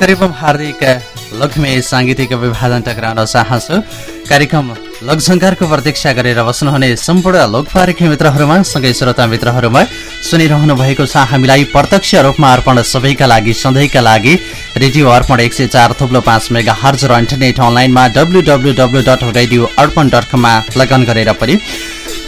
नमस्कार एवं हार्दिक लक्ष्मी साङ्गीतिक अभिवादन टक्राउन चाहन्छु। कार्यक्रम लोकसङ्कारको प्रतीक्षा गरेर बस्नुहुने सम्पूर्ण लोकपारिक मित्रहरूमा सँगै श्रोता मित्रहरूमा सुनिरहनु भएको छ। हामीलाई प्रत्यक्ष रूपमा अर्पण सबैका लागि सधैँका लागि। रेडियो अर्पण एक सय चार थुप्लो पाँच मेगा हर्ज र इन्टरनेट अनलाइनमा W W W dot radio Arpan dot कममा लगन गरेर पनि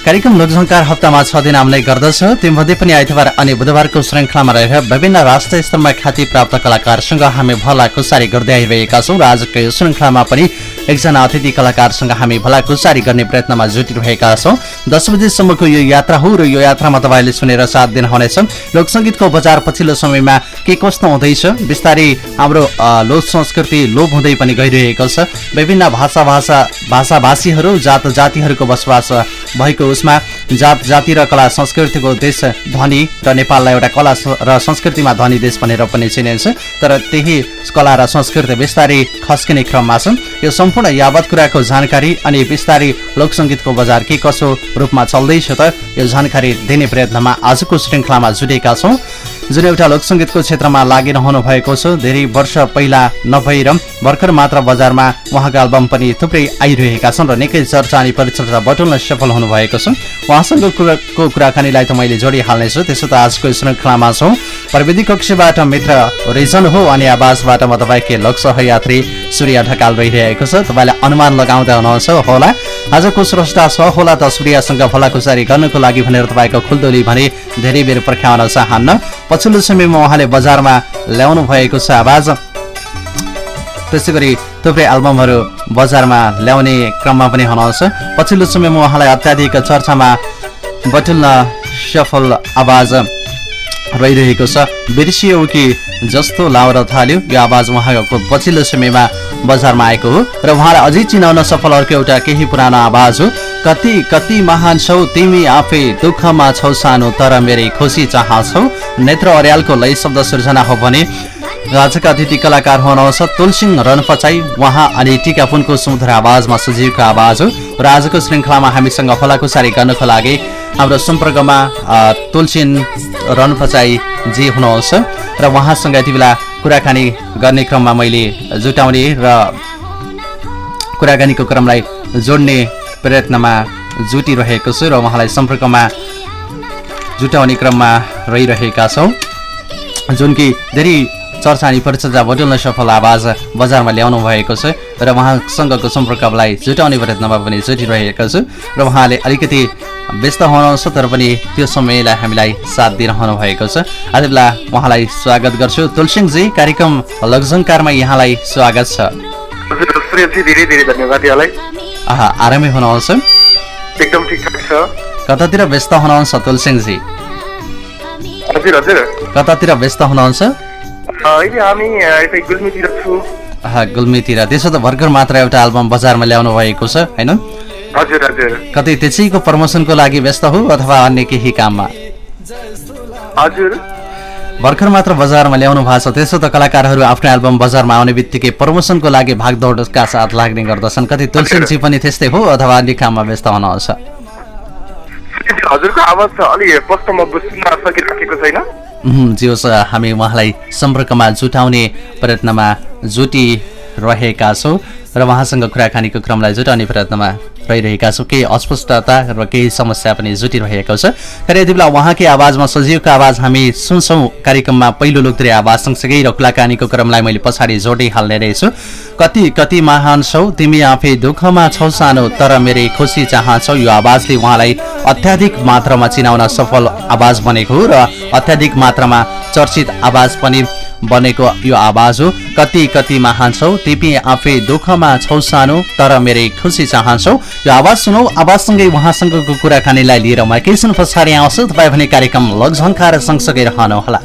कार्यक्रम लोकसङ्कार हप्तामा छ दिन आउने गर्दछ। त्योमध्ये पनि आइतबार अनि बुधबारको श्रृङ्खलामा रहेर विभिन्न राष्ट्रिय स्तरमा ख्याति प्राप्त कलाकारसँग हामी भला खुसारी गर्दै आइरहेका छौँ र आजको यो श्रृङ्खलामा पनि एकजना अतिथि कलाकारसँग हामी भला खुसारी गर्ने प्रयत्नमा जुटिरहेका छौँ। दस बजीसम्मको यो यात्रा हो र यो यात्रामा तपाईँले सुनेर साथ दिनुहुनेछ लोकसङ्गीतको बजार पछिल्लो समयमा के कस्तो हुँदैछ? बिस्तारै हाम्रो लोक संस्कृति लोप हुँदै पनि गइरहेको छ। विभिन्न भाषा भाषा भाषाभाषीहरू जात जातिहरूको बसोबास भएको उसमा जात जाति र कला संस्कृतिको देश धनी र नेपाललाई एउटा कला र संस्कृतिमा धनी देश भनेर पनि चिनिन्छ। तर त्यही कला र संस्कृति बिस्तारै खस्किने क्रममा छन्। यो सम्पूर्ण यावत कुराको जानकारी अनि बिस्तारै लोकसङ्गीतको बजार के कसो रूपमा चल्दैछ त यो जानकारी दिने प्रयत्नमा आजको श्रृङ्खलामा जुटेका छौँ। जुन एउटा लोकसङ्गीतको क्षेत्रमा लागिरहनु भएको छ धेरै वर्ष पहिला नभएर भर्खर मात्र बजारमा उहाँको एल्बम पनि थुप्रै आइरहेका छन् र निकै चर्चा अनि परिचर्चा बटुल्न सफल हुनुभएको छ उहाँसँगको कुराकानीलाई त मैले जोडिहाल्नेछु। त्यसो त आजको श्रृङ्खलामा छौँ। प्रविधि कक्षबाट मित्र रिजन हो अनि आवाजबाट म तपाईँकै लोक सहयात्री सूर्य ढकाल रहिरहेको छ। तपाईँले अनुमान लगाउँदै हुनुहुन्छ होला। आजको स्रष्टा छ होला त सूर्यसँग फलाकुसारी गर्नको लागि भनेर तपाईँको खुल्दोली भने धेरै बेर पर्ख्याउन चाहन्न। पछिल्लो समयमा उहाँले बजारमा ल्याउनु भएको छ आवाज। त्यसै गरी थुप्रै एल्बमहरू बजारमा ल्याउने क्रममा पनि हुनुहुन्छ पछिल्लो समयमा उहाँलाई अत्याधिक चर्चामा बटुल्न सफल आवाज रहिरहेको छ। बिर्सियो कि जस्तो लाउन थाल्यो यो आवाज उहाँको पछिल्लो समयमा बजारमा आएको हो। र उहाँलाई अझै चिनाउन सफल अर्को एउटा केही पुरानो आवाज हो। कति कति महान छौ तिमी आफै दुःखमा छौ सानो तर मेरै खुसी चाहन्छौ। नेत्र अर्यालको लय शब्द सृजना हो भने आजका अतिथि कलाकार हुनुहुन्छ तुलसिंह रनपचाई उहाँ अनि टिकापुनको सुमधुर आवाजमा सजीवको आवाज हो। र आजको श्रृङ्खलामा हामीसँग फलाकुसारी गर्नको लागि हाम्रो सम्पर्कमा तुलसिन रनपचाईजी हुनुहुन्छ र उहाँसँग यति बेला कुराकानी गर्ने क्रममा मैले जुटाउने र कुराकानीको क्रमलाई जोड्ने प्रयत्नमा जुटिरहेको छु र उहाँलाई सम्पर्कमा जुटाउने क्रममा रहिरहेका छौँ। जुन कि धेरै चर्चा अनि परिचर्चा बटुल्न सफल आवाज बजारमा ल्याउनु भएको छ र उहाँसँगको सम्पर्कलाई जुटाउने प्रयत्नमा पनि जुटिरहेको छु र उहाँले अलिकति व्यस्त हुनुहुन्छ तर पनि त्यो समयलाई हामीलाई साथ दिइरहनु भएको छ। आज बेला उहाँलाई स्वागत गर्छु। तुलसिंहजी कार्यक्रम लग्जङकारमा यहाँलाई स्वागत छ। आरामै हुनुहुन्छ? एकदम छ। कतातिर व्यस्त हुनुहुन्छ तुलसिंहजी हजुर हजुर। कतातिर व्यस्त हुनुहुन्छ? गुल्मीतिर त्यसो त भर्खर मात्र एउटा एल्बम बजारमा ल्याउनु भएको छ होइन? कतै त्यसैको प्रमोसनको लागि व्यस्त हो अथवा अन्य केही काममा? भर्खर मात्र बजारमा ल्याउनु भएको छ त्यसो त कलाकारहरू आफ्नो एल्बम बजारमा आउने बित्तिकै प्रमोसनको लागि भागदौडका साथ लाग्ने गर्दछन्। कति तुलसी पनि त्यस्तै हो अथवा अन्य काममा व्यस्त हुनुहुन्छ जियोस् हामी उहाँलाई सम्पर्कमा जुटाउने प्रयत्नमा जुटिरहेका छौँ। र उहाँसँग कुराकानीको क्रमलाई जुटाउने प्रयत्नमा रहिरहेका छौँ। केही अस्पष्टता र केही समस्या पनि जुटिरहेको छ। तर यति बेला उहाँकै आवाजमा सजीवको आवाज हामी सुन्छौँ कार्यक्रममा पहिलो लोकप्रिय आवाज सँगसँगै र कुराकानीको क्रमलाई मैले पछाडि जोडिहाल्ने रहेछु। कति कति महान छौ तिमी आफै दुःखमा छौ सानो तर मेरै खुसी चाहन्छौ यो आवाजले उहाँलाई अत्याधिक मात्रामा चिनाउन सफल आवाज बनेको हो र अत्याधिक मात्रामा चर्चित आवाज पनि बनेको यो आवाज हो। कति कति महान छौ तिमी आफै दुःखमा छौ सानो तर मेरै खुसी चाहन्छौ यो आवाज सुनौ आवाजसँगै उहाँसँगको कुराकानीलाई लिएर म एकैछिन पछाडि आउँछु। तपाईँ भने कार्यक्रम लगझङ्कार सँगसँगै रहनुहोला।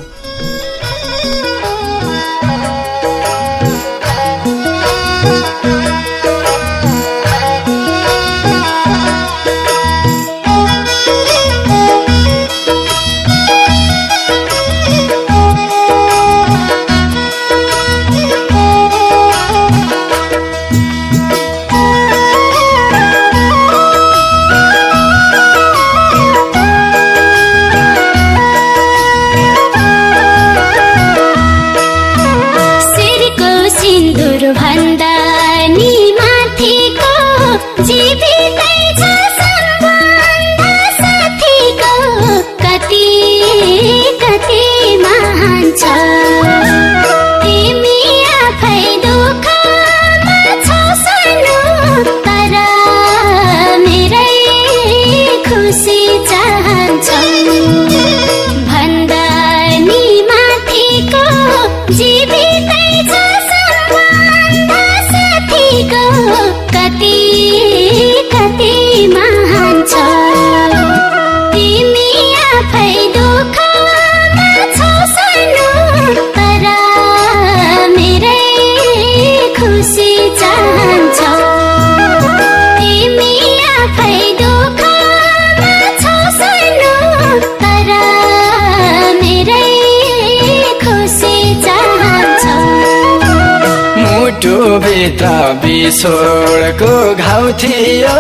मुटुभित्र बिछोडको घाउ थियो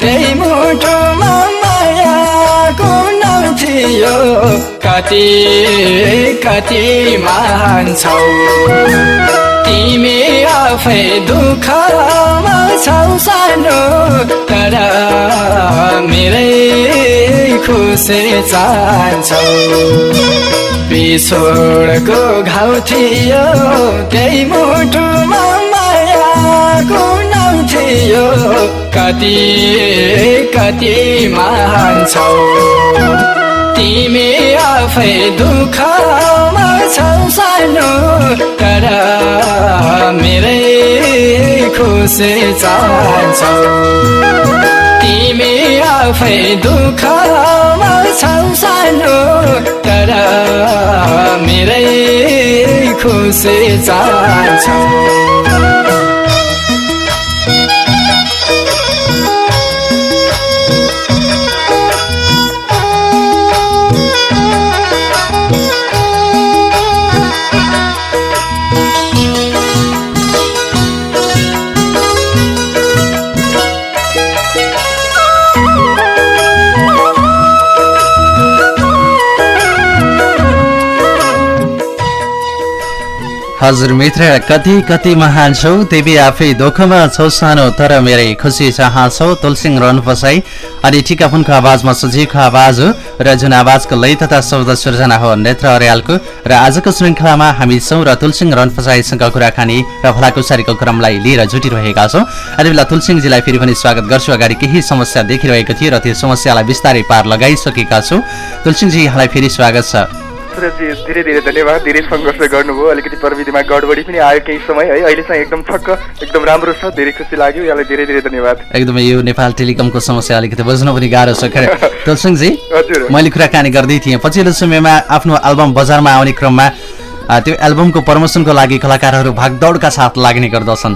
त्यही मुटुमा मायाको नाउ थियो। कति कति महान छौ। तिमी आफै दुःखमा छौ सानो तर मेरै खुसी चाहन्छौ बिछोडको घाउ थियो त्यही मुटुमा थियो। कति कति महान छौ तिमी आफै दुःखमा छौ सानो। तर मेरै खुसी चाहन्छौ। तिमी आफै दुःखमा छौ सानो। तर मेरै खुसी चाहन्छौ। हजुर मित्र कति कति महान छौ। तिमी आफै दुःखमा छौ सानो तर मेरै खुसी चाहन्छौ तुलसिङ रहनु पसाई अनि टिकापुनको आवाजमा सुजीको आवाज हो र जुन आवाजको लय तथा शब्द सृजना हो नेत्र अर्यालको। र आजको श्रृङ्खलामा हामी छौँ र तुलसिङ रहन पसाईसँग कुराकानी र भलाकुसारीको क्रमलाई लिएर जुटिरहेका छौँ। यति बेला तुलसिङजीलाई फेरि पनि स्वागत गर्छु। अगाडि केही समस्या देखिरहेको थियो र त्यो समस्यालाई बिस्तारै पार लगाइसकेका छौँ। तुलसिङजी यहाँलाई फेरि स्वागत छ। सुरजी धेरै धेरै धन्यवाद धेरै सङ्घर्ष गर्नुभयो। अलिकति प्रविधिमा गडबडी पनि आयो केही समय है। अहिले चाहिँ एकदम छक्क एकदम राम्रो छ धेरै खुसी लाग्यो। यहाँलाई धेरै धेरै धन्यवाद। एकदमै यो नेपाल टेलिकमको समस्या अलिकति बुझ्नु पनि गाह्रो छ खै? तुलसिङजी हजुर। मैले कुराकानी गर्दै थिएँ। पछिल्लो समयमा आफ्नो एल्बम बजारमा आउने क्रममा त्यो एल्बमको प्रमोसनको लागि कलाकारहरू भागदौडका साथ लाग्ने गर्दछन्।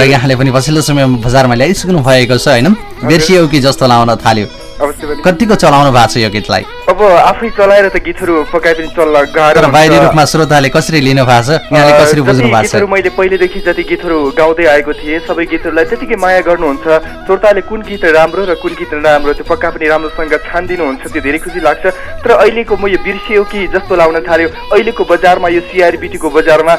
र यहाँले पनि पछिल्लो समयमा बजारमा ल्याइसक्नु भएको छ होइन? बिर्सियो कि जस्तो लाउन थाल्यो। कतिको चलाउनु भएको छ यो गीतलाई? अब आफै चलाएर त गीतहरू पकाए पनि चल्न गाह्रो तर बाहिरी। रूपमा श्रोताले कसरी लिनु भएको छ? यहाँले कसरी बुझ्नु भएको छ? मैले पहिलेदेखि जति गीतहरू गाउँदै आएको थिएँ सबै गीतहरूलाई त्यतिकै माया गर्नुहुन्छ। श्रोताले कुन गीत राम्रो र कुन गीत नराम्रो त्यो पक्का पनि राम्रोसँग छानिदिनुहुन्छ त्यो धेरै खुसी लाग्छ। तर अहिलेको म यो बिर्सियो कि जस्तो लाउन थाल्यो। अहिलेको बजारमा यो सिआरबिटीको बजारमा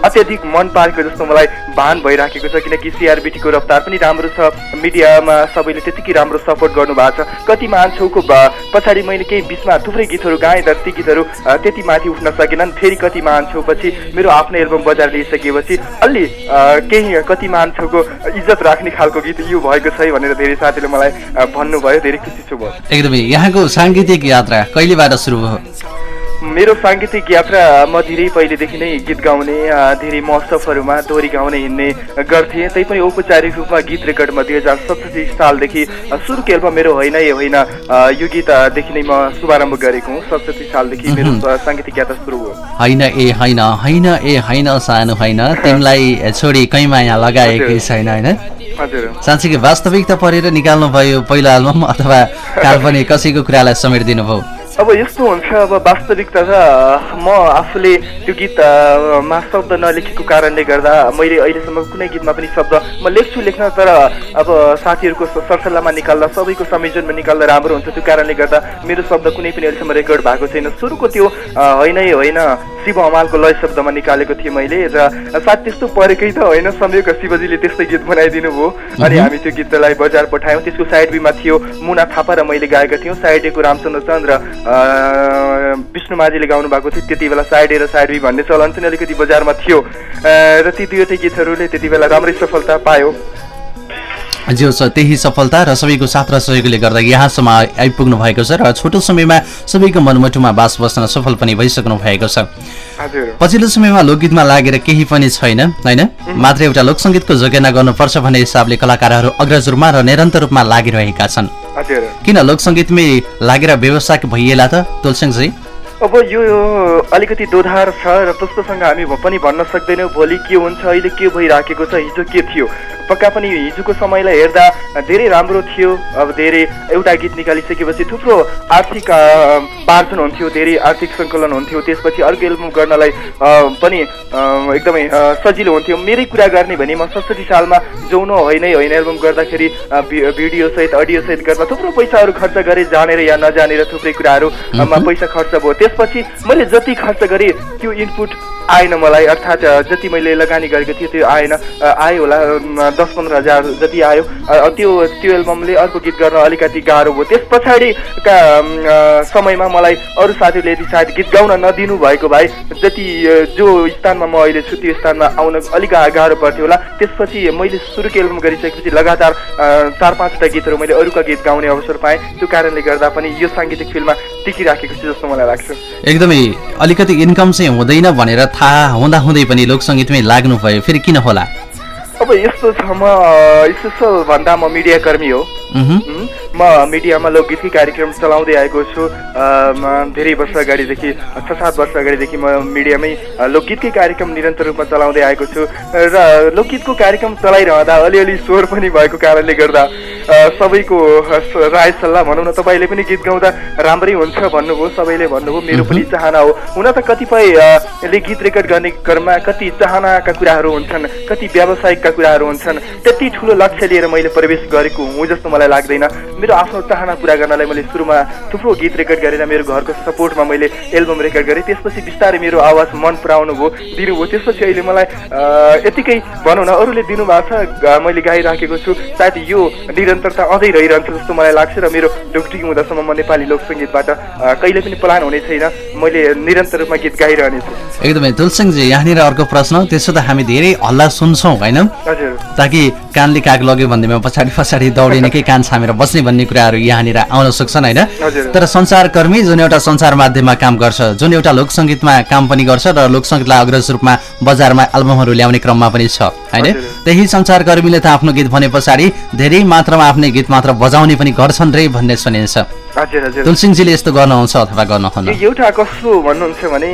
अत्याधिक मन पारेको जस्तो मलाई भान भइराखेको छ। किनकि सिआरबिटीको रफ्तार पनि राम्रो छ। मिडियामा सबैले त्यतिकै राम्रो सपोर्ट गर्नु भएको छ। कति मान्छौको ब- पछाडि मैले केही बिचमा थुप्रै गीतहरू गाएँ तर ती गीतहरू त्यति माथि उठ्न सकेनन्। फेरि कति मान्छौ पछि मेरो आफ्नो एल्बम बजार लिइसकेपछि अलि केही कति मान्छौको इज्जत राख्ने खालको गीत यो भएको छ भनेर धेरै साथीले मलाई भन्नुभयो। धेरै खुसी छु म। एकदमै यहाँको साङ्गीतिक यात्रा कहिलेबाट सुरु भयो? मेरो साङ्गीतिक यात्रा म धेरै पहिलेदेखि नै गीत गाउने धेरै महोत्सवहरूमा दोहोरी गाउने हिँड्ने गर्थेँ। तैपनि औपचारिक रूपमा गीत रेकर्डमा दुई हजार सतसठी सालदेखि सुरुको एल्बम मेरो होइन होइन यो गीतदेखि नै म शुभारम्भ गरेको हुँ। सतसठी सालदेखि मेरो साङ्गीतिक यात्रा सुरु हो। होइन ए होइन होइन ए होइन सानो होइन। तिमीलाई छोडी कहीँ माया लगाएकै छैन होइन? साँच्चीकै वास्तविकता परेर निकाल्नु भयो पहिलो एल्बम अथवा काल्पनिक कसैको कुरालाई समेटिदिनु भयो अब यस्तो हुन्छ अब वास्तविकता त म आफूले त्यो गीतमा शब्द नलेखेको कारणले गर्दा मैले अहिलेसम्म कुनै गीतमा पनि शब्द म लेख्छु लेख्न तर अब साथीहरूको सरसल्लाहमा निकाल्दा सबैको संयोजनमा निकाल्दा राम्रो हुन्छ त्यो कारणले गर्दा मेरो शब्द कुनै पनि अहिलेसम्म रेकर्ड भएको छैन। सुरुको त्यो होइनै होइन शिव हमालको लय शब्दमा निकालेको थिएँ मैले र सायद त्यस्तो परेकै त होइन संयोग शिवजीले त्यस्तै गीत बनाइदिनु भयो। अनि हामी त्यो गीतलाई बजार पठायौँ त्यसको साइड बीमा थियो मुना थापा र मैले गाएका थियौँ साइडएको रामचन्द्र चन्द र अ, विष्णु माझीले गाउनु भएको थियो त्यति बेला साइड ए र साइड बी भन्ने चलन चाहिँ अलिकति बजारमा थियो। र ती दुईवटै गीतहरूले त्यति बेला राम्रै सफलता पायो। जो छ त्यही सफलता र सबैको साथ र सहयोगले गर्दा यहाँसम्म आइपुग्नु भएको छ र छोटो समयमा सबैको मनमुटुमा बास बस्न सफल पनि भइसक्नु भएको छ। पछिल्लो समयमा लोकगीतमा लागेर केही पनि छैन होइन? मात्र एउटा लोकसङ्गीतको जोगेना गर्नुपर्छ भन्ने हिसाबले कलाकारहरू अग्रज रूपमा र निरन्तर रूपमा लागिरहेका छन्। किन लोकसङ्गीतमै लागेर व्यवसायिक भइएला त तुलसिंहजी अब यो अलिकति दोधार छ र त्यस्तोसँग हामी पनि भन्न सक्दैनौँ भोलि के हुन्छ अहिले के भइराखेको छ हिजो के थियो। पक्का पनि हिजोको समयलाई हेर्दा धेरै राम्रो थियो। अब धेरै एउटा गीत निकालिसकेपछि थुप्रो आर्थिक पार्जन हुन्थ्यो धेरै आर्थिक सङ्कलन हुन्थ्यो। त्यसपछि अर्को एल्बम गर्नलाई पनि एकदमै सजिलो हुन्थ्यो। मेरै कुरा गर्ने भने म सडसठी सालमा जौनो होइन होइन एल्बम गर्दाखेरि भिडियोसहित अडियोसहित गर्दा थुप्रो पैसाहरू खर्च गरेँ जानेर या नजानेर थुप्रै कुराहरूमा पैसा खर्च भयो। त्यसपछि मैले जति खर्च गरेँ त्यो इनपुट आएन मलाई। अर्थात् जति मैले लगानी गरेको थिएँ त्यो आएन। आयो होला दस पन्ध्र हजार जति आयो। त्यो त्यो एल्बमले अर्को गीत गर्न अलिकति गाह्रो भयो। त्यस पछाडिका समयमा मलाई अरू साथीहरूले यदि सायद गीत गाउन नदिनु भएको भए जति जो स्थानमा म अहिले छु त्यो स्थानमा आउन अलिक गाह्रो पर्थ्यो होला। त्यसपछि मैले सुरुको एल्बम गरिसकेपछि लगातार चार पाँचवटा गीतहरू मैले अरूका गीत गाउने अवसर पाएँ। त्यो कारणले गर्दा पनि यो साङ्गीतिक फिल्डमा टिकिराखेको छु जस्तो मलाई लाग्छ। एकदमै अलिकति इन्कम चाहिँ हुँदैन भनेर थाहा हुँदाहुँदै पनि लोकसङ्गीतमै लाग्नु भयो फेरि किन होला? अब यस्तो छ म स्पेसल भन्दा म मिडियाकर्मी हो। म मिडियामा लोकगीतकै कार्यक्रम चलाउँदै आएको छु। धेरै वर्ष अगाडिदेखि छ सात वर्ष अगाडिदेखि म मिडियामै लोकगीतकै कार्यक्रम निरन्तर रूपमा चलाउँदै आएको छु। र लोकगीतको कार्यक्रम चलाइरहँदा अलिअलि स्वर पनि भएको कारणले गर्दा सबैको राय सल्लाह भनौँ न तपाईँले पनि गीत गाउँदा राम्रै हुन्छ भन्नुभयो सबैले भन्नुभयो मेरो पनि चाहना हो। हुन त कतिपय अ, ले गीत रेकर्ड गर्ने क्रममा कति चाहनाका कुराहरू हुन्छन् कति व्यावसायिकका कुराहरू हुन्छन् त्यति ठुलो लक्ष्य लिएर मैले प्रवेश गरेको हुँ जस्तो मलाई लाग्दैन। मेरो आफ्नो चाहना पुरा गर्नलाई मैले सुरुमा थुप्रो गीत रेकर्ड गरेर मेरो घरको सपोर्टमा मैले एल्बम रेकर्ड गरेँ। त्यसपछि बिस्तारै मेरो आवाज मन पराउनु भयो दिनुभयो त्यसपछि अहिले मलाई यतिकै भनौँ न अरूले दिनुभएको छ मैले गाइराखेको छु। सायद यो निरन्तरता अझै रहिरहन्छ जस्तो मलाई लाग्छ र मेरो ढुकढुकी हुँदासम्म म नेपाली लोक सङ्गीतबाट अ, कहिले पनि पलायन हुने छैन। मैले निरन्तर रूपमा गीत गाइरहनेछु। एकदमै तुलसिंहजी यहाँनिर अर्को प्रश्न त्यसो त हामी धेरै हल्ला सुन्छौँ होइन? हजुर। ताकि कानले काग लग्यो भन्दैमा पछाडि पछाडि दौडिने कि कान छामेर बस्ने भन्ने कुराहरू यहाँनिर आउन सक्छन् होइन। तर सञ्चारकर्मी जुन एउटा सञ्चार माध्यममा काम गर्छ जुन एउटा लोकसङ्गीतमा काम पनि गर्छ र लोकसङ्गीतलाई अग्रज रूपमा बजारमा एल्बमहरू ल्याउने क्रममा पनि छ होइन। त्यही सञ्चारकर्मीले त आफ्नो गीत भने पछाडि धेरै मात्रामा आफ्नै गीत मात्र बजाउने पनि गर्छन् रे भन्ने सुनिन्छ तुलसिंहजीले यस्तो गर्नुहुन्छ अथवा गर्नुहुन्न यो एउटा कस्तो भन्नुहुन्छ भने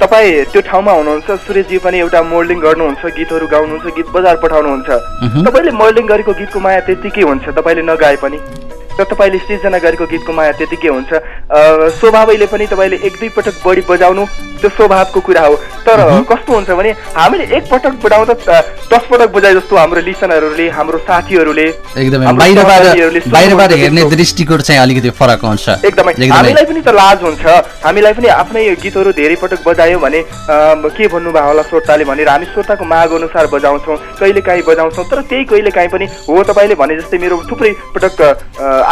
तपाईँ त्यो ठाउँमा हुनुहुन्छ सुरेशजी पनि एउटा मोल्डिङ गर्नुहुन्छ गीतहरू गाउनुहुन्छ गीत बजार पठाउनुहुन्छ। तपाईँले मोल्डिङ गरेको गीतको माया त्यतिकै हुन्छ तपाईँले नगाए पनि। र तपाईँले सृजना गरेको गीतको माया त्यतिकै हुन्छ। स्वभावैले पनि तपाईँले एक दुई पटक बढी बजाउनु त्यो स्वभावको कुरा हो। तर कस्तो हुन्छ भने हामीले एक पटक बजाउँदा दस पटक बजाए जस्तो हाम्रो लिसनरहरूले हाम्रो साथीहरूले बाहिरबाट। हेर्ने दृष्टिकोण चाहिँ अलिकति फरक हुन्छ। एकदमै। हामीलाई पनि त लाज हुन्छ। हामीलाई पनि आफ्नै गीतहरू धेरै पटक बजायो भने के भन्नुभयो होला श्रोताले भनेर हामी श्रोताको माग अनुसार बजाउँछौँ कहिले काहीँ बजाउँछौँ तर त्यही कहिले काहीँ पनि हो तपाईँले भने जस्तै मेरो थुप्रै पटक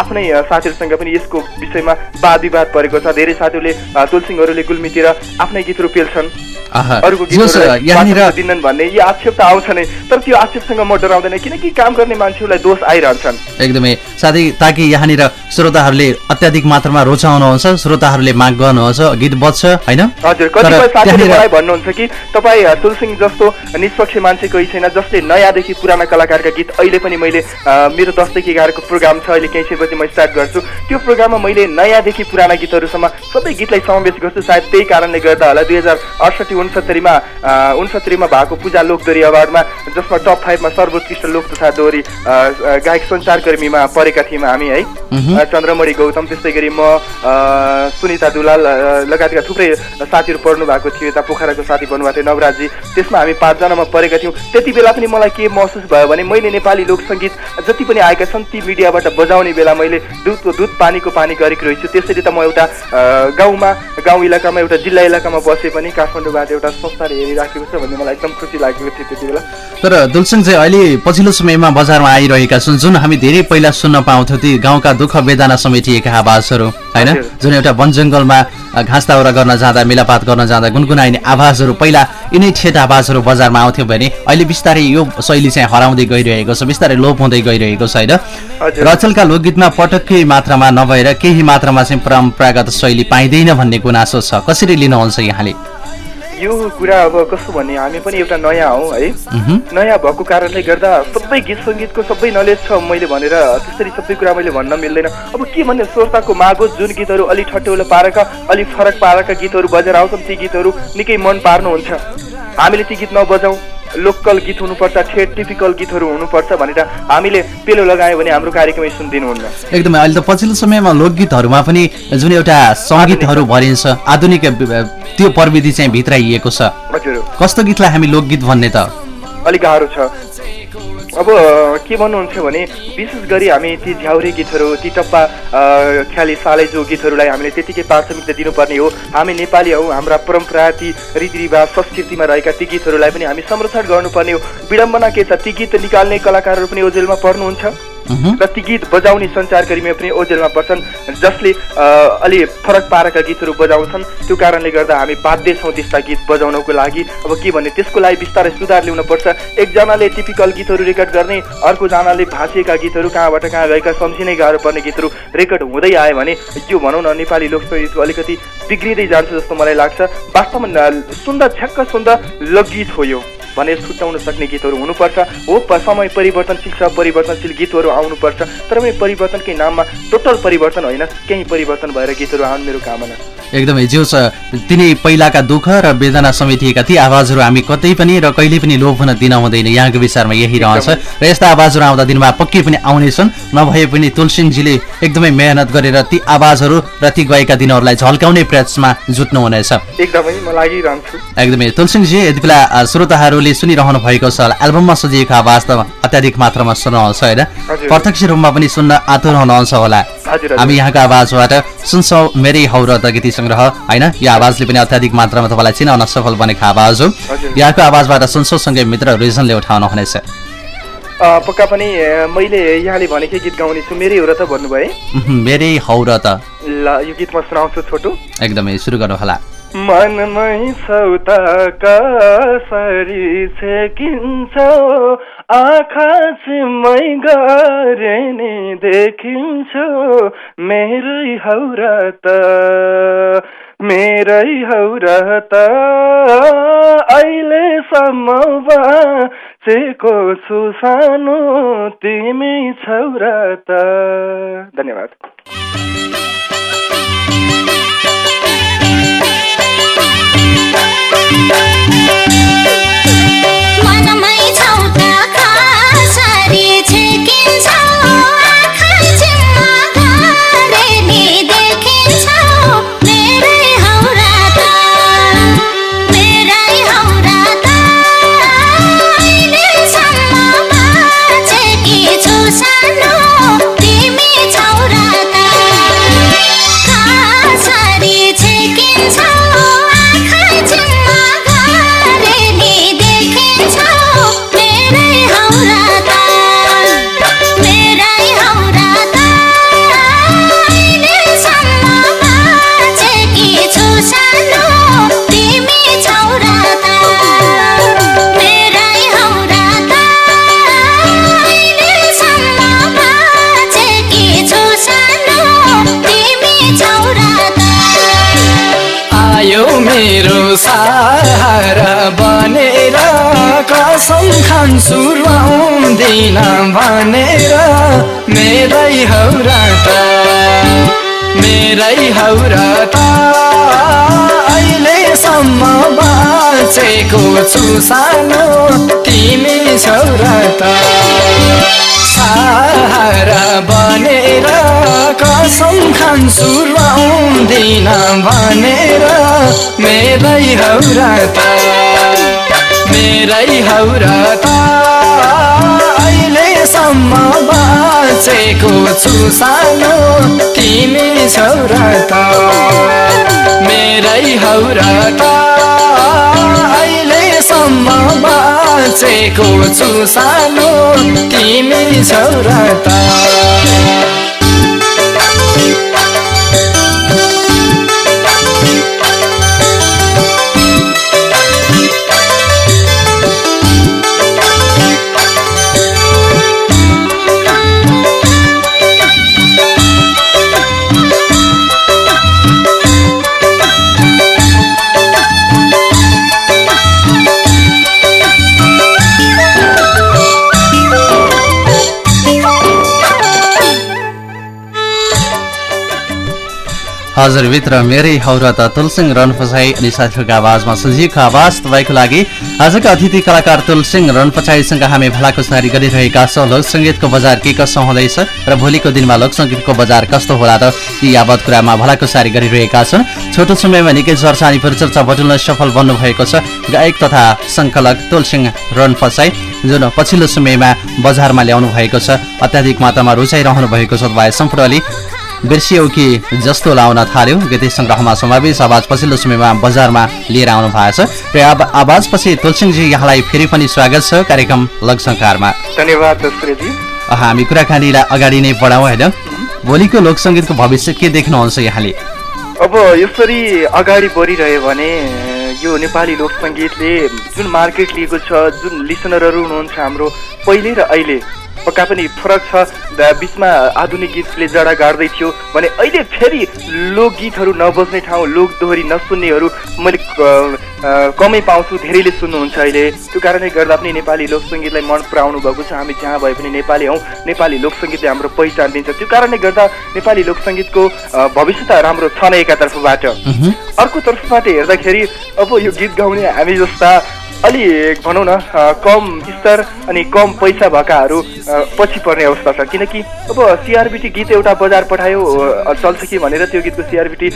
आफ्नै साथीहरूसँग पनि यसको विषयमा वाद विवाद परेको छ। धेरै साथीहरूले अ, तुलसिङहरूले गुल्मीतिर आफ्नै गीतहरू पेल्छन्। अरूको गीतहरू दिन्नन् भन्ने यो आक्षेप त आउँछ नै तर त्यो आक्षेपसँग म डराउँदैन किनकि काम गर्ने मान्छेहरूलाई दोष आइरहन्छन्। एकदमै। साथै ताकि यहाँनिर श्रोताहरूले अत्याधिक मात्रामा रुचाउनुहुन्छ श्रोताहरूले माग गर्नुहुन्छ गीत बज्छ होइन? हजुर कतिपय साथीहरूले मलाई भन्नुहुन्छ कि तपाईँ अ, तुलसिङ जस्तो निष्पक्ष मान्छे कोही छैन जसले नयाँदेखि पुराना कलाकारका गीत अहिले पनि मैले मेरो दसदेखि एघारको प्रोग्राम छ अहिले कैसे म स्टार्ट गर्छु। त्यो प्रोग्राममा मैले नयाँदेखि पुराना गीतहरूसम्म सबै गीतलाई समावेश गर्छु। सायद त्यही कारणले गर्दा होला दुई हजार अडसठी उनसत्तरीमा उनसत्तरीमा भएको पूजा लोकदोरी अवार्डमा जसमा टप फाइभमा सर्वोत्कृष्ट लोक तथा दोहोरी गायक सञ्चारकर्मीमा परेका थियौँ हामी है। चन्द्रमणि गौतम त्यस्तै गरी म सुनिता दुलाल लगायतका थुप्रै साथीहरू पढ्नु भएको थियो यता पोखराको साथी भन्नुभएको थियो नवराजी। त्यसमा हामी पाँचजनामा परेका थियौँ। त्यति बेला पनि मलाई के महसुस भयो भने मैले नेपाली लोकसङ्गीत जति पनि आएका छन् ती मिडियाबाट बजाउने बेला मैले दुधको दुध पानीको पानी गरेको रहेछु। त्यसरी त म एउटा गाउँमा गाउँ इलाकामा एउटा जिल्ला इलाकामा बसे पनि काठमाडौँबाट एउटा संस्थाले हेरिराखेको छ भन्ने मलाई एकदम खुसी लागेको थियो त्यति बेला। तर दुलसिंह चाहिँ अहिले पछिल्लो समयमा बजारमा आइरहेका छन्। जुन हामी धेरै पहिला सुन्न पाउँथ्यौँ ती गाउँका दुःख वेदना समेटिएका आवाजहरू होइन। जुन एउटा वन जङ्गलमा अ, घाँस दाउरा गर्न जाँदा मेलापात गर्न जाँदा गुनगुनाइने आवाजहरू पहिला यिनै ठेट आवाजहरू बजारमा आउँथ्यो भने अहिले बिस्तारै यो शैली चाहिँ हराउँदै गइरहेको छ बिस्तारै लोप हुँदै गइरहेको छ होइन। रचलका लोकगीतमा पटक्कै मात्रामा नभएर केही मात्रामा चाहिँ परम्परागत शैली पाइँदैन भन्ने गुनासो छ कसरी लिनुहुन्छ यहाँले यो कुरा अब कस्तो भने हामी पनि एउटा नयाँ हौ है। नयाँ भएको कारणले गर्दा सबै गीत सङ्गीतको सबै नलेज छ मैले भनेर त्यसरी सबै कुरा मैले भन्न मिल्दैन। अब के भन्ने श्रोताको मागो जुन गीतहरू अलि ठट्यौलो पारेका अलि फरक पारेका गीतहरू बजेर आउँछन् ती गीतहरू निकै मन पार्नुहुन्छ। हामीले ती गीत नबजाउँ। लोकल गीत हुनुपर्छ ठेट टिपिकल गीतहरू हुनुपर्छ भनेर हामीले पेलो लगायौँ भने हाम्रो कार्यक्रमै सुनिदिनुहुन्न एकदमै अहिले त पछिल्लो समयमा लोकगीतहरूमा पनि जुन एउटा सङ्गीतहरू भरिन्छ आधुनिक त्यो प्रविधि चाहिँ भित्राइएको छ। हजुर। कस्तो गीतलाई हामी लोकगीत भन्ने त? अलिक गाह्रो छ। अब के भन्नुहुन्छ भने विशेष गरी हामी ती झ्याउरे गीतहरू ती टप्पा ख्याली सालेजो गीतहरूलाई हामीले त्यतिकै प्राथमिकता दिनुपर्ने हो। हामी नेपाली हौ हाम्रा परम्परा ती रीतिरिवाज संस्कृतिमा रहेका ती गीतहरूलाई पनि हामी संरक्षण गर्नुपर्ने हो। विडम्बना के छ? ती गीत निकाल्ने कलाकारहरू पनि ओजेलमा पर्नुहुन्छ। र ती गीत बजाउने सञ्चारकर्मी पनि ओजेलमा पर्छन् जसले अलि फरक पारेका गीतहरू बजाउँछन्। त्यो कारणले गर्दा हामी बाध्य छौँ त्यस्ता गीत बजाउनको लागि। अब के भने त्यसको लागि बिस्तारै सुधार ल्याउनुपर्छ। एकजनाले टिपिकल गीतहरू रेकर्ड गर्ने अर्कोजनाले भाँसिएका गीतहरू कहाँबाट कहाँ गएका सम्झिनै गाह्रो पर्ने गीतहरू रेकर्ड हुँदै आयो भने यो भनौँ न नेपाली लोकसङ्गीतको अलिकति बिग्रिँदै जान्छ जस्तो मलाई लाग्छ। वास्तवमा सुन्दा छ्याक्क सुन्दा लोकगीत हो यो। भनेर छुट्याउन सक्ने गीतहरू हुनुपर्छ। हो समय परिवर्तनशील छ परिवर्तनशील गीतहरू आउनुपर्छ। तर पनि परिवर्तनकै नाममा टोटल परिवर्तन होइन केही परिवर्तन भएर गीतहरू आउनु मेरो कामना। एकदमै जो छ। तिनै पहिलाका दुःख र वेदना समेटिएका ती आवाजहरू हामी कतै पनि र कहिले पनि लोप हुन दिन हुँदैन। यहाँको विचारमा यही रहन्छ। र यस्ता आवाजहरू आउँदा दिनमा पक्कै पनि आउनेछन्। नभए पनि तुलसिंहजीले एकदमै मेहनत गरेर ती आवाजहरू र ती गएका दिनहरूलाई झल्काउने प्रयासमा जुट्नुहुनेछ। एकदमै म लागिरहन्छु। एकदमै। तुलसिंहजी यति बेला अ, श्रोताहरूले सुनिरहनु भएको छ एल्बममा सजिएको आवाज त अत्याधिक मात्रामा सुन्नुहुन्छ होइन। प्रत्यक्ष रूपमा पनि सुन्न आतुर हुनुहुन्छ होला। हामी यहाँको आवाजबाट सुन्छौँ मेरै हौ र त गीत सङ्ग्रह होइन? यो आवाजले पनि अत्याधिक मात्रामा तपाईँलाई चिनाउन सफल बनेको आवाज हो। यहाँको आवाजबाट सुन्छौँ सँगै मित्र रिजनले उठाउनु हुनेछ। अ, पक्का पनि मैले यहाँले भनेकै गीत गाउने छु। मेरै हो र त भन्नुभयो मेरै हौ र त। ल यो गीत म सुनाउँछु छोटो। एकदमै सुरु गर्नु होला मनमै सौता कसरी छेकिन्छौ? आँखा गरे नि देखिन्छौ? मेरै हौरा त मेरै हौरा त अहिलेसम्म बाँचेको छु सानो तिमी छौरा त धन्यवाद। मनमै खान्छु रुवाउन दिन भनेर मेरै हौरा त मेरै हौरा त। अहिलेसम्म बाँचेको छु सानो तिमी छौरा त। सहारा बनेर कसम खान्छु लाउँदिन भनेर मेरै हौरा त। मेरै हौरा त अहिलेसम्म बाँचेको छु सानो तिमी छौरा त मेरै हौरा त अहिलेसम्म बाँचेको छु सानो तिमी छौरा त हजुरभित्र मेरै हौरा त तुलसिंह रनपछाई अनि साथीहरूको आवाजमा सुझिएको आवाज तपाईँको लागि। आजका अतिथि कलाकार तुलसिंह रनपछाइसँग हामी भलाकुसारी गरिरहेका छौँ। लोकसङ्गीतको बजार के कसो हुँदैछ र भोलिको दिनमा लोकसङ्गीतको बजार कस्तो होला त यी यावत कुरामा भलाकुसारी गरिरहेका छन् छोटो समयमा निकै चर्चा अनि परिचर्चा बटुल्न सफल बन्नुभएको छ। गायक तथा सङ्कलक तुलसिंह रनपछाई जुन पछिल्लो समयमा बजारमा ल्याउनु भएको छ अत्याधिक मात्रामा रुचाइरहनु भएको छ तपाईँ सम्पूर्णले बिर्सियौ कि जस्तो लाउन थाल्यो। गीत सङ्ग्रहमा समावेश आवाज पछिल्लो समयमा बजारमा लिएर आउनु भएको छ। र अब आवाजपछि तुलसिंहजी यहाँलाई फेरि पनि स्वागत छ कार्यक्रम लघुसङ्कारमा धन्यवाद हामी कुराकानीलाई अगाडि नै बढाउँ होइन? भोलिको लोकसङ्गीतको भविष्य के देख्नुहुन्छ यहाँले? अब यसरी अगाडि बढिरह्यो भने यो नेपाली लोकसङ्गीतले जुन मार्केट लिएको छ जुन लिसनरहरू हुनुहुन्छ हाम्रो पहिले र अहिले पक्का पनि फरक छ। बिचमा आधुनिक गीतले जडा गाड्दै थियो भने अहिले फेरि लोकगीतहरू नबज्ने ठाउँ लोक दोहोरी नसुन्नेहरू मैले कमै पाउँछु धेरैले सुन्नुहुन्छ अहिले। त्यो कारणले गर्दा पनि नेपाली लोकसङ्गीतलाई मन पराउनु भएको छ। हामी जहाँ भए पनि नेपाली हौँ। नेपाली लोकसङ्गीतले हाम्रो पहिचान दिन्छ। त्यो कारणले गर्दा नेपाली लोकसङ्गीतको भविष्य त राम्रो छ नै एकातर्फबाट। मह्म। अर्को तर्फबाट हेर्दाखेरि अब यो गीत गाउने हामी जस्ता अलि भनौँ न कम स्तर अनि कम पैसा भएकाहरू पछि पर्ने अवस्था छ किनकि अब सिआरबिटी गीत एउटा बजार पठायो चल्छ कि भनेर त्यो गीतको सिआरबिटी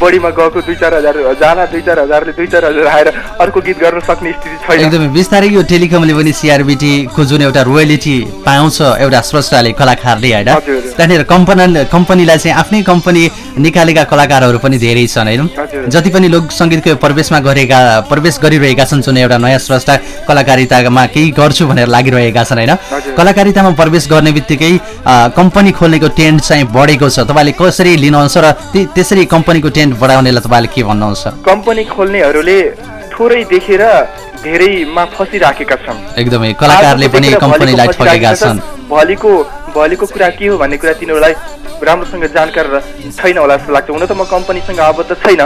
बढीमा गएको दुई चार हजार जाला दुई चार हजारले दुई चार हजार आएर अर्को गीत गर्न सक्ने स्थिति छैन एकदमै बिस्तारै यो टेलिकमले पनि सिआरबिटीको जुन एउटा रोयलिटी पाउँछ एउटा स्रष्टाले कलाकारले होइन। त्यहाँनिर कम्पनी कम्पनीलाई चाहिँ आफ्नै कम्पनी निकालेका कलाकारहरू पनि धेरै छन् होइन। जति पनि लोक सङ्गीतको प्रवेशमा गरेका प्रवेश गरिरहेका छन् जुन एउटा नयाँ स्रष्टा कलाकारितामा केही गर्छु भनेर लागिरहेका छन् होइन। कलाकारितामा प्रवेश गर्ने बित्तिकै कम्पनी खोल्नेको टेन्ट चाहिँ बढेको छ। तपाईँले कसरी लिनुहुन्छ र त्यसरी कम्पनीको टेन्ट बढाउनेलाई तपाईँले के भन्नुहुन्छ? कम्पनी खोल्नेहरूले थोरै देखेर धेरैमा फसिराखेका छन्। एकदमै। कलाकारले पनि कम्पनीलाई ठगेका छन्। भोलिको भोलिको कुरा के हो भन्ने कुरा तिनीहरूलाई राम्रोसँग जानकार छैन होला जस्तो लाग्छ। हुन त म कम्पनीसँग आबद्ध छैन।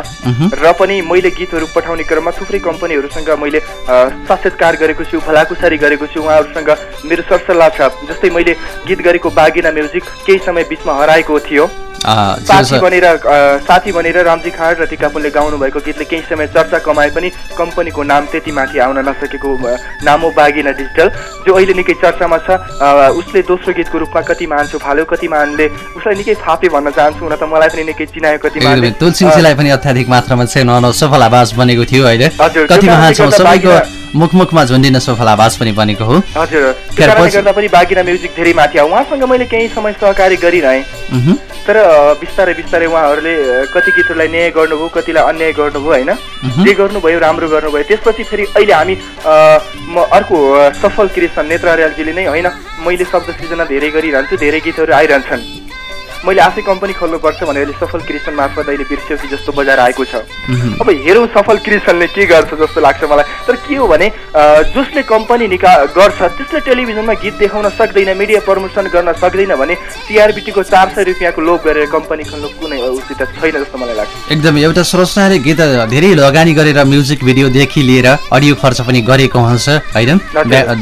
र पनि मैले गीतहरू पठाउने क्रममा थुप्रै कम्पनीहरूसँग मैले साक्षात्कार गरेको छु भलाकुसारी गरेको छु। उहाँहरूसँग मेरो सरसल्लाह छ। जस्तै मैले गीत गरेको बागिना म्युजिक केही समय बिचमा हराएको थियो। साथी बनेर साथी बनेर रामजी खाँड र टिकापुनले गाउनु भएको गीतले केही समय चर्चा कमाए पनि कम्पनीको नाम त्यति माथि आउन नसकेको नाम बागिना डिजिटल जो अहिले निकै चर्चामा छ। उसले दोस्रो गीतको रूपमा कति मान्छौ फाल्यो कति मानले उसलाई निकै फापे भन्न चाहन्छु हुन त मलाई पनि निकै चिनायो कति तुलसिंहजीलाई पनि अत्याधिक मात्रामा चाहिँ सफल आवाज बनेको थियो अहिले। कति सबैको मुखमुखमा झुन्डिन सफल आवाज पनि बनेको हो। हजुर गर्दा पनि बागिना म्युजिक धेरै माथि आयो। उहाँसँग मैले केही समय सहकारी गरिरहेँ। तर बिस्तारै बिस्तारै उहाँहरूले कति गीतहरूलाई न्याय गर्नुभयो कतिलाई अन्याय गर्नुभयो होइन? जे गर्नुभयो राम्रो गर्नुभयो। त्यसपछि फेरि अहिले हामी म अर्को सफल क्रिएसन नेत्र अर्यालजीले नै होइन? मैले शब्द सृजना धेरै गरिरहन्छु धेरै गीतहरू आइरहन्छन्। मैले आफै कम्पनी खोल्नुपर्छ भनेर सफल क्रिएसन मार्फत अहिले बिर्स्यो कि जस्तो बजार आएको छ। अब हेरौँ सफल क्रिएसनले के गर्छ जस्तो लाग्छ मलाई। तर के हो भने जसले कम्पनी निका गर्छ त्यसले टेलिभिजनमा गीत देखाउन सक्दैन मिडिया प्रमोसन गर्न सक्दैन भने सिआरबिटीको चार सय रुपियाँको लोभ गरेर कम्पनी खोल्नु कुनै उचित छैन जस्तो मलाई लाग्छ। एकदम एउटा स्रष्टाले गीत धेरै लगानी गरेर म्युजिक भिडियोदेखि लिएर अडियो खर्च पनि गरेको हुन्छ होइन?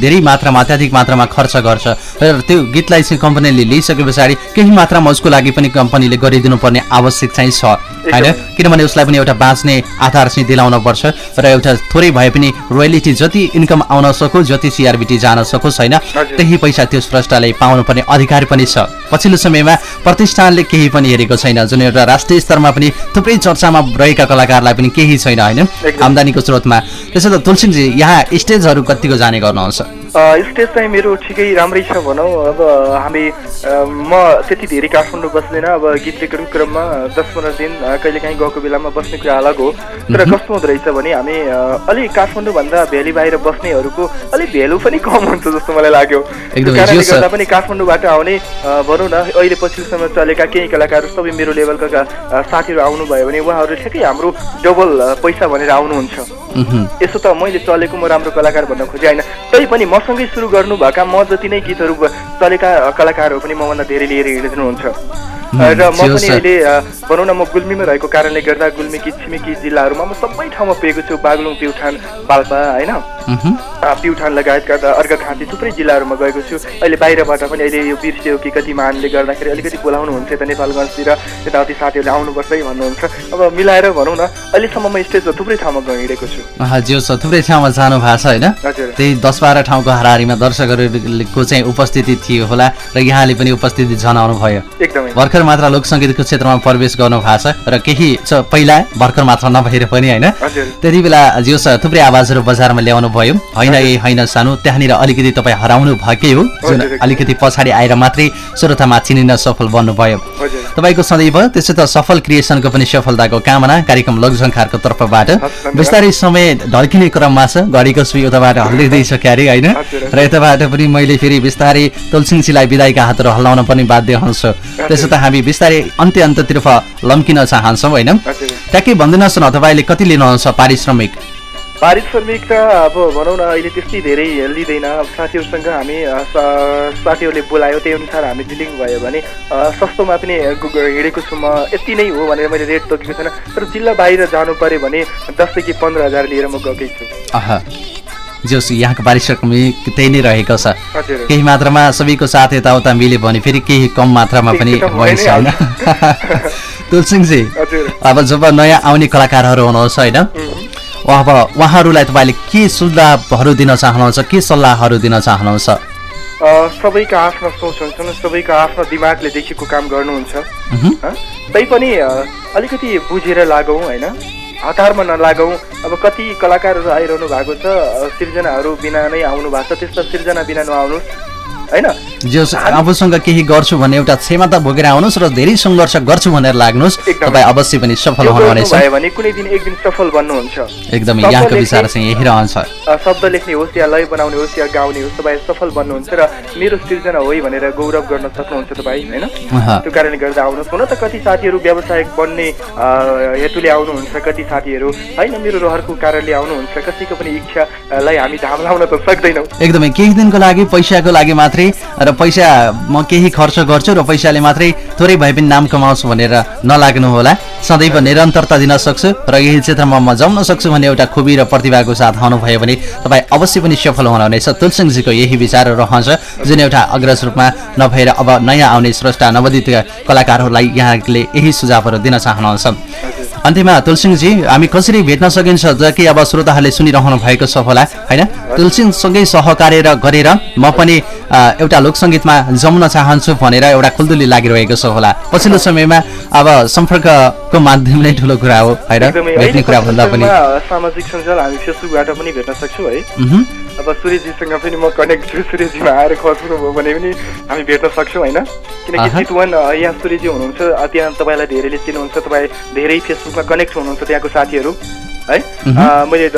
धेरै मात्रामा अत्याधिक मात्रामा खर्च गर्छ। र त्यो गीतलाई चाहिँ कम्पनीले लिइसके पछाडि केही मात्रामा उसको लागि पनि कम्पनीले गरिदिनु पर्ने आवश्यक चाहिँ छ होइन? किनभने उसलाई पनि एउटा बाँच्ने आधार चाहिँ दिलाउन पर्छ र एउटा थोरै भए पनि रोयल्टी जति इन्कम आउन सकोस् जति सिआरबिटी जान सकोस् होइन। त्यही पैसा त्यो स्रष्टाले पाउनुपर्ने अधिकार पनि छ। पछिल्लो समयमा प्रतिष्ठानले केही पनि हेरेको छैन जुन एउटा राष्ट्रिय स्तरमा पनि थुप्रै चर्चामा रहेका कलाकारलाई पनि केही छैन होइन। आम्दानीको स्रोतमा। त्यसो त तुलसिङजी यहाँ स्टेजहरू कतिको जाने गर्नुहुन्छ? स्टेज चाहिँ मेरो ठिकै राम्रै छ भनौँ। अब हामी म त्यति धेरै काठमाडौँ बस्दैन। अब गीत रेकर्डिङ क्रममा दस पन्ध्र दिन कहिलेकाहीँ गएको बेलामा बस्ने कुरा अलग हो। तर कस्तो हुँदो रहेछ भने हामी अलिक काठमाडौँभन्दा भ्याली बाहिर बस्नेहरूको अलिक भ्यालु पनि कम हुन्छ जस्तो मलाई लाग्यो। कारणले। गर्दा पनि काठमाडौँबाट आउने भनौँ न अहिले पछिल्लो समय चलेका केही कलाकारहरू सबै मेरो लेभलका साथीहरू आउनुभयो भने उहाँहरू ठ्याक्कै हाम्रो डबल पैसा भनेर आउनुहुन्छ। यसो त मैले चलेको म राम्रो कलाकार भन्न खोजेँ होइन। तैपनि मसँगै सुरु गर्नुभएका म जति नै गीतहरू चलेका कलाकारहरू पनि मभन्दा धेरै लिएर हिँडिदिनुहुन्छ र म पनि। अहिले भनौँ न म गुल्मीमा रहेको कारणले गर्दा गुल्मीकी छिमेकी जिल्लाहरूमा म सबै ठाउँमा पुगेको छु। बागलुङ प्युठान पाल्पा होइन? प्युठान लगायतका अर्घाखाँची थुप्रै जिल्लाहरूमा गएको छु। अहिले बाहिरबाट पनि अहिले यो बिर्सियो कि कति मानले गर्दाखेरि अलिकति बोलाउनुहुन्छ यता नेपालगञ्जतिर यताउति साथीहरूले आउनुपर्छ है भन्नुहुन्छ। अब मिलाएर भनौँ न अहिलेसम्म म स्टेजमा थुप्रै ठाउँमा गइ हिँडेको छु। अह, जियो छ थुप्रै ठाउँमा जानु भएको छ होइन? हजुर। त्यही दस बाह्र ठाउँको हाराहारीमा दर्शकहरूको चाहिँ उपस्थिति थियो होला र यहाँले पनि उपस्थिति जनाउनु भयो एकदमै। भर्खर मात्र लोकसङ्गीतको क्षेत्रमा प्रवेश गर्नु भएको छ र केही पहिला भर्खर मात्र नभएर पनि होइन। त्यति बेला जियो सर थुप्रै आवाजहरू बजारमा ल्याउनु भयो। होइन ए होइन सानो त्यहाँनिर अलिकति तपाईँ हराउनु भएकै हो। जुन। अलिकति पछाडि आएर मात्रै श्रोतामा चिनिन सफल बन्नुभयो। तपाईँको सदैव त्यसो त सफल क्रिएसनको पनि सफलताको कामना कार्यक्रम लोकझङ्खारको तर्फबाट। बिस्तारै समय ढल्किने क्रममा छ घडीको सुई उताबाट हल्लिँदैछ क्यारे होइन। र यताबाट पनि मैले फेरि बिस्तारै तुलसिङसीलाई विदायका हातहरू हल्लाउन पनि बाध्य हुन्छु। त्यसो त हामी बिस्तारै अन्त्य अन्त्यतर्फ लम्किन चाहन्छौँ होइन? ट्याक्कै भनिदिनुहोस् न तपाईँले कति लिनुहुन्छ पारिश्रमिक? पारिश्रमिक त अब भनौँ न अहिले त्यस्तै धेरै लिँदैन अब साथीहरूसँग हामी साथीहरूले बोलायो त्यही अनुसार हामी डिलिङ भयो भने सस्तोमा पनि हिँडेको छु म। यति नै हो भनेर मैले रेट तोकेको छैन। तर जिल्ला बाहिर जानु पऱ्यो भने दसदेखि पन्ध्र हजार लिएर म गएकै छु। जोस् यहाँको पारिश्रमिक त्यही नै रहेको छ। केही मात्रामा सबैको साथ यताउता मिल्यो भने फेरि केही कम मात्रामा पनि भइन्छ भइ होइन। हजुर। अब जब नयाँ आउने कलाकारहरू हुनुहुन्छ होइन. अब उहाँहरूलाई तपाईँले के सुझावहरू दिन चाहनुहुन्छ के सल्लाहहरू दिन चाहनुहुन्छ? सबैका आफ्ना सोच हुन्छन् सबैका आफ्नो दिमागले देखेको काम गर्नुहुन्छ? तैपनि अलिकति बुझेर लागौँ होइन। हतारमा नलागौँ। अब कति कलाकारहरू आइरहनु भएको छ सिर्जनाहरू बिना नै आउनु भएको छ त्यस्ता सिर्जना बिना नआउनुहोस्। होइन? जो आफूसँग केही गर्छु भन्ने एउटा क्षमता बोकेर आउनुहोस् र धेरै सङ्घर्ष गर्छु भनेर लाग्नुहोस्। तपाईँ अवश्य पनि सफल हुनुहुनेछ। गर्नुभयो भने कुनै दिन एक दिन सफल बन्नुहुन्छ। एकदमै यहाँको विचार चाहिँ यही रहन्छ। शब्द लेख्ने होस् या लय बनाउने होस् या गाउने होस् तपाईँ सफल बन्नुहुन्छ र मेरो सिर्जना हो है भनेर गौरव गर्न सक्नुहुन्छ तपाईँ होइन? त्यो कारणले गर्दा आउनुहोस्। हुन त कति साथीहरू व्यवसायिक बन्ने हेतुले आउनुहुन्छ कति साथीहरू होइन? मेरो रहरको कारणले आउनुहुन्छ कसैको पनि इच्छालाई हामी धाम लाउन त सक्दैनौँ। एकदमै केही दिनको लागि पैसाको लागि मात्रै र पैसा म केही खर्च गर्छु र पैसाले मात्रै थोरै भए पनि नाम कमाउँछु भनेर नलाग्नु होला। सदैव निरन्तरता दिन सक्छु र यही क्षेत्रमा म जम्न सक्छु भन्ने एउटा खुबी र प्रतिभाको साथ आउनुभयो भने तपाईँ अवश्य पनि सफल हुनुहुनेछ। तुलसिङजीको यही विचार रहन्छ जुन एउटा अग्रज रूपमा नभएर अब नयाँ आउने स्रष्टा नवोदित कलाकारहरूलाई यहाँले यही सुझावहरू दिन चाहनुहुन्छ। अन्त्यमा तुलसिङजी हामी कसरी भेट्न सकिन्छ? जकि अब श्रोताहरूले सुनिरहनु भएको छ होला होइन? तुलसिङसँगै सहकार्य गरेर म पनि एउटा लोकसङ्गीतमा जम्न चाहन्छु भनेर एउटा खुल्दुली लागिरहेको छ होला। पछिल्लो समयमा अब सम्पर्कको माध्यम नै ठुलो कुरा हो होइन? भेट्ने कुरा भन्दा पनि। सामाजिक सञ्जाल हामी फेसबुकबाट पनि भेट्न सक्छौँ है। अब सूर्यजीसँग पनि म कनेक्ट छु। सूर्यजीमा आएर खस्नुभयो भने पनि हामी भेट्न सक्छौँ होइन? किनकि। चितवन यहाँ सूर्यजी हुनुहुन्छ। त्यहाँ तपाईँलाई धेरैले चिन्नुहुन्छ। तपाईँ धेरै फेसबुकमा कनेक्ट हुनुहुन्छ त्यहाँको साथीहरू। है। मैले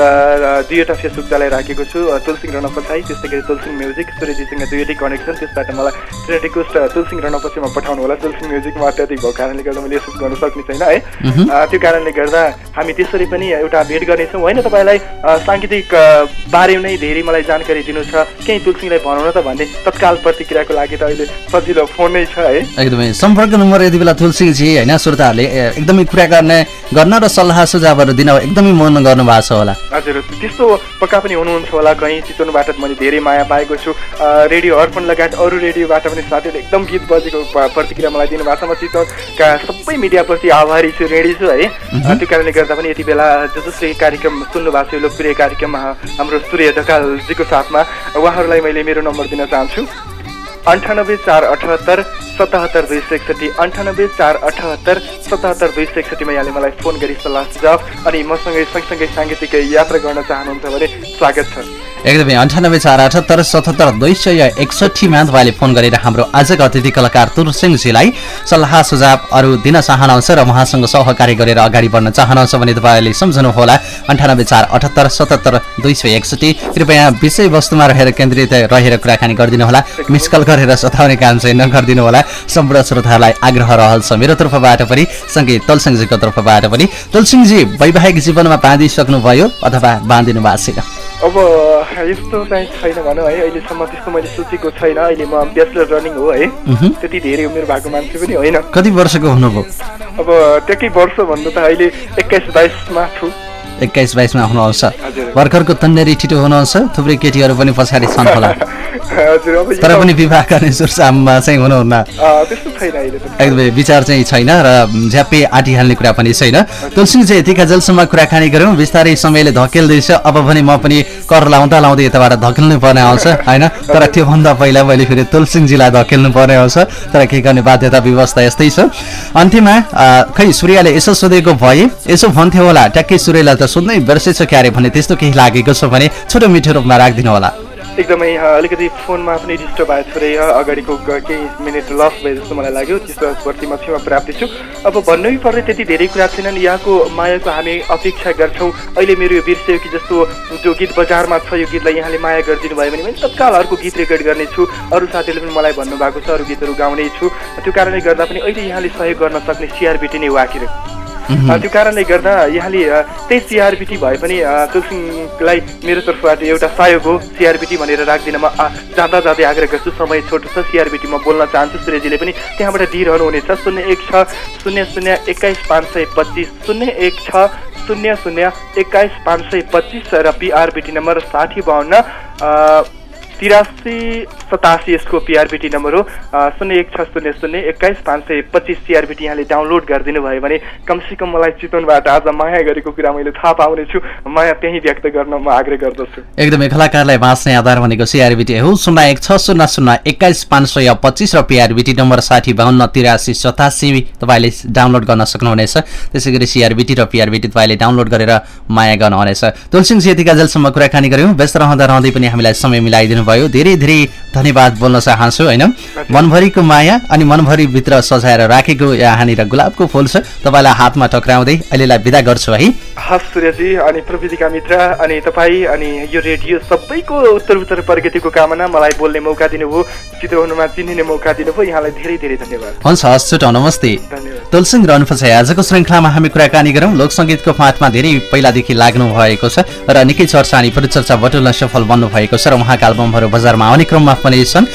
दुईवटा फेसबुक चलाइराखेको छु। तुलसिङ रणपछाइ त्यस्तै गरी तुलसिङ म्युजिक सूर्यजीसँग दुईवटै कनेक्सन त्यसबाट मलाई फ्रेन्ड रिक्वेस्ट तुलसिङ रणपछिमा पठाउनु होला। तुलसिङ म्युजिकमा अत्याधिक भएको कारणले गर्दा मैले यसो गर्न सक्ने छैन है। त्यो कारणले गर्दा हामी त्यसरी पनि एउटा भेट गर्नेछौँ होइन? तपाईँलाई साङ्गीतिक बारे नै धेरै मलाई जानकारी दिनु छ। केही तुलसिङलाई भनौँ न त भन्ने तत्काल प्रतिक्रियाको लागि त अहिले सजिलो फोन नै छ है। एकदमै। सम्पर्क नम्बर यति बेला तुलसीजी होइन श्रोताहरूले एकदमै कुरा गर्ने गर्न र सल्लाह सुझावहरू दिन एकदमै मन गर्नु भएको छ होला। हजुर त्यस्तो पक्का पनि हुनुहुन्छ होला। कहीँ चितवनबाट मैले धेरै माया पाएको छु। रेडियो अर्पण लगायत अरू रेडियोबाट पनि साथीहरूले एकदम गीत बजेको प्रतिक्रिया मलाई दिनुभएको छ। म चितवनका सबै मिडियाप्रति आभारी छु रेडी छु है। त्यो कारणले गर्दा पनि यति बेला जो जसले कार्यक्रम सुन्नु भएको छ यो लोकप्रिय कार्यक्रम हाम्रो सूर्य ढकालजीको साथमा उहाँहरूलाई मैले मेरो नम्बर दिन चाहन्छु। अन्ठानब्बे चार अठहत्तर सतहत्तर दुई सय एकसठी अन्ठानब्बे चार अठहत्तर सतहत्तर दुई सय एकसठीमा यहाँले मलाई फोन गरी सल्लाह सुझाव अनि मसँगै सँगसँगै साङ्गीतिक यात्रा गर्न चाहनुहुन्छ भने स्वागत छ। एकदमै अन्ठानब्बे चार अठहत्तर सतहत्तर दुई सय एकसठीमा तपाईँले फोन गरेर हाम्रो आजको अतिथि कलाकार तुरसिंहजीलाई सल्लाह सुझाव अरू दिन चाहनुहुन्छ र उहाँसँग सहकार्य गरेर अगाडि बढ्न चाहनुहुन्छ भने तपाईँले सम्झनुहोला। अन्ठानब्बे चार अठहत्तर सतहत्तर दुई सय एकसठी। कृपया विषयवस्तुमा रहेर केन्द्रित रहेर कुराकानी गरिदिनुहोला। मिस कल गरेर सताउने काम चाहिँ नगरिदिनु होला सम्पूर्ण श्रोताहरूलाई आग्रह रहन्छ मेरो तर्फबाट पनि सँगै तलसिंहजीको तर्फबाट पनि। तलसिंहजी वैवाहिक जीवनमा बाँधिसक्नुभयो अथवा बाँधिनु भएको छैन? अब यस्तो चाहिँ छैन भनौँ है अहिलेसम्म त्यस्तो मैले सोचेको छैन। अहिले म ब्याचलर रनिङ हो है। त्यति धेरै उमेर भएको मान्छे पनि होइन। कति वर्षको हुनुभयो? अब ट्याक्कै वर्ष भन्नु त अहिले एक्काइस बाइसमा छु। एक्काइस बाइसमा हुनुहुन्छ। भर्खरको तन्नेरी ठिटो हुनुहुन्छ। थुप्रै केटीहरू पनि पछाडि छन् होला। तर पनि विवाह गर्ने सुरसाममा चाहिँ हुनुहुन्न। एकदमै विचार चाहिँ छैन र झ्याप्पै आँटिहाल्ने कुरा पनि छैन। तुलसिंह चाहिँ यतिका जेलसम्म कुराकानी गऱ्यौँ। बिस्तारै समयले धकेल्दैछ। अब भने म पनि कर लाउँदा लाउँदै यताबाट धकेल्नु पर्ने आउँछ होइन? तर त्योभन्दा पहिला मैले फेरि तुलसिंहजीलाई धकेल्नु पर्ने आउँछ। तर के गर्ने बाध्यता व्यवस्था यस्तै छ। अन्त्यमा अ, खै सूर्यले यसो सोधेको भए यसो भन्थ्यो होला। ट्याक्कै सूर्यलाई त सोध्नै बिर्सेछ क्यारे भने त्यस्तो केही लागेको छ भने छोटो मिठो रूपमा राखिदिनु होला। एकदमै अलिकति फोनमा पनि डिस्टर्ब भयो थोरै अगाडिको केही मिनट लस भए जस्तो मलाई लाग्यो। त्यसको प्रति म क्षमा प्राप्ति छु। अब भन्नै पर्ने त्यति धेरै कुरा छैनन्। यहाँको मायाको हामी अपेक्षा गर्छौँ। अहिले मेरो यो बिर्सेकी जस्तो जो गीत बजारमा छ यो गीतलाई यहाँले माया गरिदिनु भयो भने मैले तत्काल अर्को गीत रेकर्ड गर्नेछु। अरू साथीहरूले पनि मलाई भन्नुभएको छ अरू गीतहरू गाउने छु त्यो कारणले गर्दा पनि अहिले यहाँले सहयोग गर्न सक्ने सिआरबिटी नै वाकिर त्यो कारणले गर्दा यहाँले त्यही सिआरबिटी भए पनि अ, तुलसिंहलाई मेरो तर्फबाट एउटा सहयोग हो सिआरबिटी भनेर राख्दिन म जाँदा जाँदै आग्रह गर्छु। समय छोटो छ सिआरबिटी म बोल्न चाहन्छु। सूर्यजीले पनि त्यहाँबाट दिइरहनुहुनेछ शून्य एक छ शून्य शून्य एक्काइस पाँच सय पच्चिस शून्य एक छ शून्य शून्य एक्काइस पाँच सय पच्चिस र पिआरबिटी नम्बर साठी बाहन्न तिरासी सतासी यसको पिआरबिटी नम्बर हो। शून्य एक छ शून्य शून्य एक्काइस पाँच सय पच्चिस सिआरबिटी यहाँले डाउनलोड गरिदिनु भयो भने कमसेकम मलाई चितवनबाट आज माया गरेको कुरा मैले थाहा पाउनेछु। माया त्यहीँ व्यक्त गर्न म आग्रह गर्दछु। एकदमै कलाकारलाई बाँच्ने आधार भनेको सिआरबिटी हो। शून्य एक छ शून्य शून्य एक्काइस पाँच सय पच्चिस र पिआरबिटी नम्बर साठी बाहन्न तिरासी सतासी तपाईँले डाउनलोड गर्न सक्नुहुनेछ। त्यसै गरी सिआरबिटी र पिआरबिटी तपाईँले डाउनलोड गरेर माया गर्नुहुनेछ तुलसिंह सेतीका जेलसम्म कुराकानी गऱ्यौँ व्यस्त रहँदा रहँदै पनि हामीलाई समय मिलाइदिनु धेरै धेरै धन्यवाद बोल्न चाहन्छु होइन? मनभरिको माया अनि मनभरि भित्र सजाएर राखेको यहाँनिर गुलाबको फुल छ तपाईँलाई हातमा टक्राउँदै अहिलेलाई विदा गर्छु है। हस् सूर्यजी अनि प्रविधिका मित्र अनि तपाईँ अनि यो रेडियो सबैको उत्तर उत्तर प्रगतिको कामना मलाई बोल्ने मौका दिनुभयो चित्रहुनुमा चिनिने मौका दिनुभयो यहाँलाई धेरै धेरै धन्यवाद। हुन्छ हस् छुट नमस्ते। तुलसिंह रहनुपर्छ आजको श्रृङ्खलामा हामी कुराकानी गरौँ। लोकसङ्गीतको फाँटमा धेरै पहिलादेखि लाग्नु भएको छ र निकै चर्चा अनि परिचर्चा बटुल्न सफल बन्नु भएको छ र उहाँका एल्बमहरू बजारमा आउने क्रममा पनि छन्।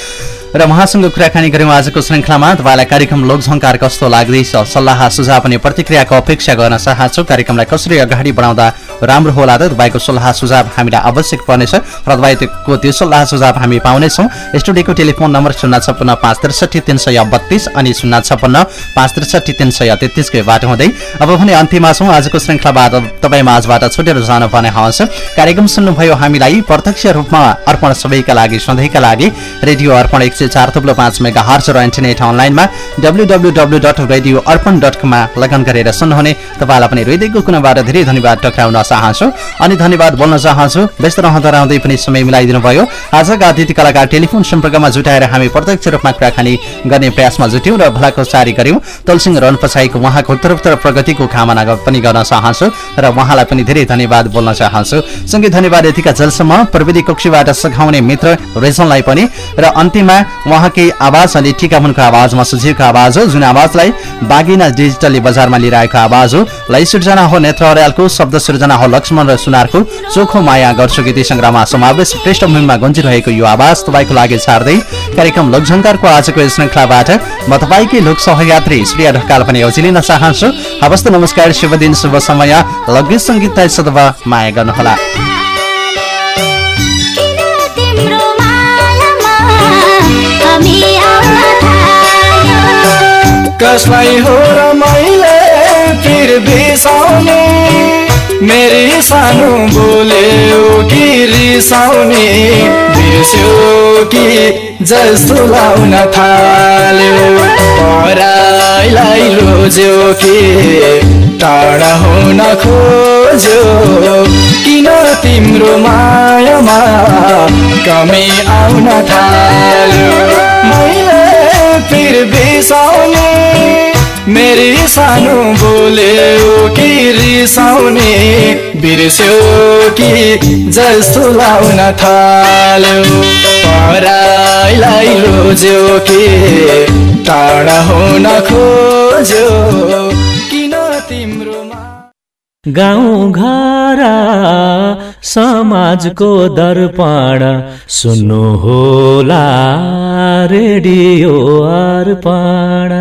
र उहाँसँग कुराकानी गऱ्यौँ आजको श्रृङ्खलामा। तपाईँलाई कार्यक्रम लोकझङ्कार कस्तो लाग्दैछ सल्लाह सुझाव अनि प्रतिक्रियाको अपेक्षा गर्न चाहन्छु। कार्यक्रमलाई कसरी अगाडि बढाउँदा राम्रो होला त तपाईँको सल्लाह सुझाव हामीलाई आवश्यक पर्नेछ। र तपाईँको त्यो सल्लाह सुझाव हामी पाउनेछौँ। स्टुडियोको टेलिफोन नम्बर शून्य छप्पन्न पाँच त्रिसठी तिन सय बत्तिस अनि शून्य छप्पन्न पाँच त्रिसठी तिन सय तेत्तिसको बाटो हुँदै। अब भने अन्त्यमा छौँ आजको श्रृङ्खलाबाट। तपाईँ माझबाट छुटेर जानुपर्ने हवस्। कार्यक्रम सुन्नुभयो हामीलाई प्रत्यक्ष रूपमा अर्पण सबैका लागि सधैँका लागि। रेडियो अर्पण सय चार थुप्लो पाँच मेगा हर्च र इन्टरनेट अनलाइनमा W W W dot radio Arpan dot कममा लगन गरेर सुन्नुहुने। तपाईँलाई पनि हृदयको कुनाबाट धेरै धन्यवाद टक्राउन चाहन्छु। अनि धन्यवाद बोल्न चाहन्छु। व्यस्त रहँदा रहँदै पनि समय मिलाइदिनु भयो आजका अतिथि कलाकार टेलिफोन सम्पर्कमा जुटाएर हामी प्रत्यक्ष रूपमा कुराकानी गर्ने प्रयासमा जुट्यौँ र भलाकुसारी गर्यौँ तलसिंह रन पछाइको उहाँको उत्तरोत्तर प्रगतिको कामना पनि गर्न चाहन्छु र उहाँलाई पनि धेरै धन्यवाद बोल्न चाहन्छु। सँगै धन्यवाद यतिका जलसम्म प्रविधि कक्षीबाट सघाउने मित्र रेजनलाई पनि। र अन्तिममा उहाँकै आवाज अनि टिकामुनको आवाजमा सुझिएको आवाज हो। जुन आवाजलाई बागिना डिजिटलले बजारमा लिएर आएको आवाज हो। लय सृजना हो नेत्र अर्यालको शब्द सृजना हो लक्ष्मण र सुनारको चोखो माया गर्छु गीती सङ्ग्रहमा समावेश। पृष्ठभूमिमा गुन्जिरहेको यो आवाज तपाईँको लागि छार्दै कार्यक्रम लोकझङ्कारको आजको श्रृङ्खलाबाट म तपाईँकै लोक सहयात्री श्रिया ढकाल पनि औजी लिन चाहन्छु। हवस् नमस्कार शुभ दिन शुभ समय। लग्गीत सङ्गीतलाई सदवा माया गर्नुहोला। कसलाई हो र मैले फिर बिसाउने मेरी सानो बोल्यो कि रिसाउने। बिर्स्यो कि जस्तो लाउन थाल्यो। पराइलाई लोज्यो कि टाढा हुन खोज्यो। किन तिम्रो मायामा कमी आउन थाल्यो? मैले फिर बिसाउने मेरी सानो बोल्यो कि रिसाउने बिर्स्यो कि जस्तो लाउन थाल्यो पराइलाई लोज्यो कि टाढा हुन खोज्यो किन तिम्रो मा गाउँ घर समाजको दर्पण सुन्नु होला रेडियो अर्पण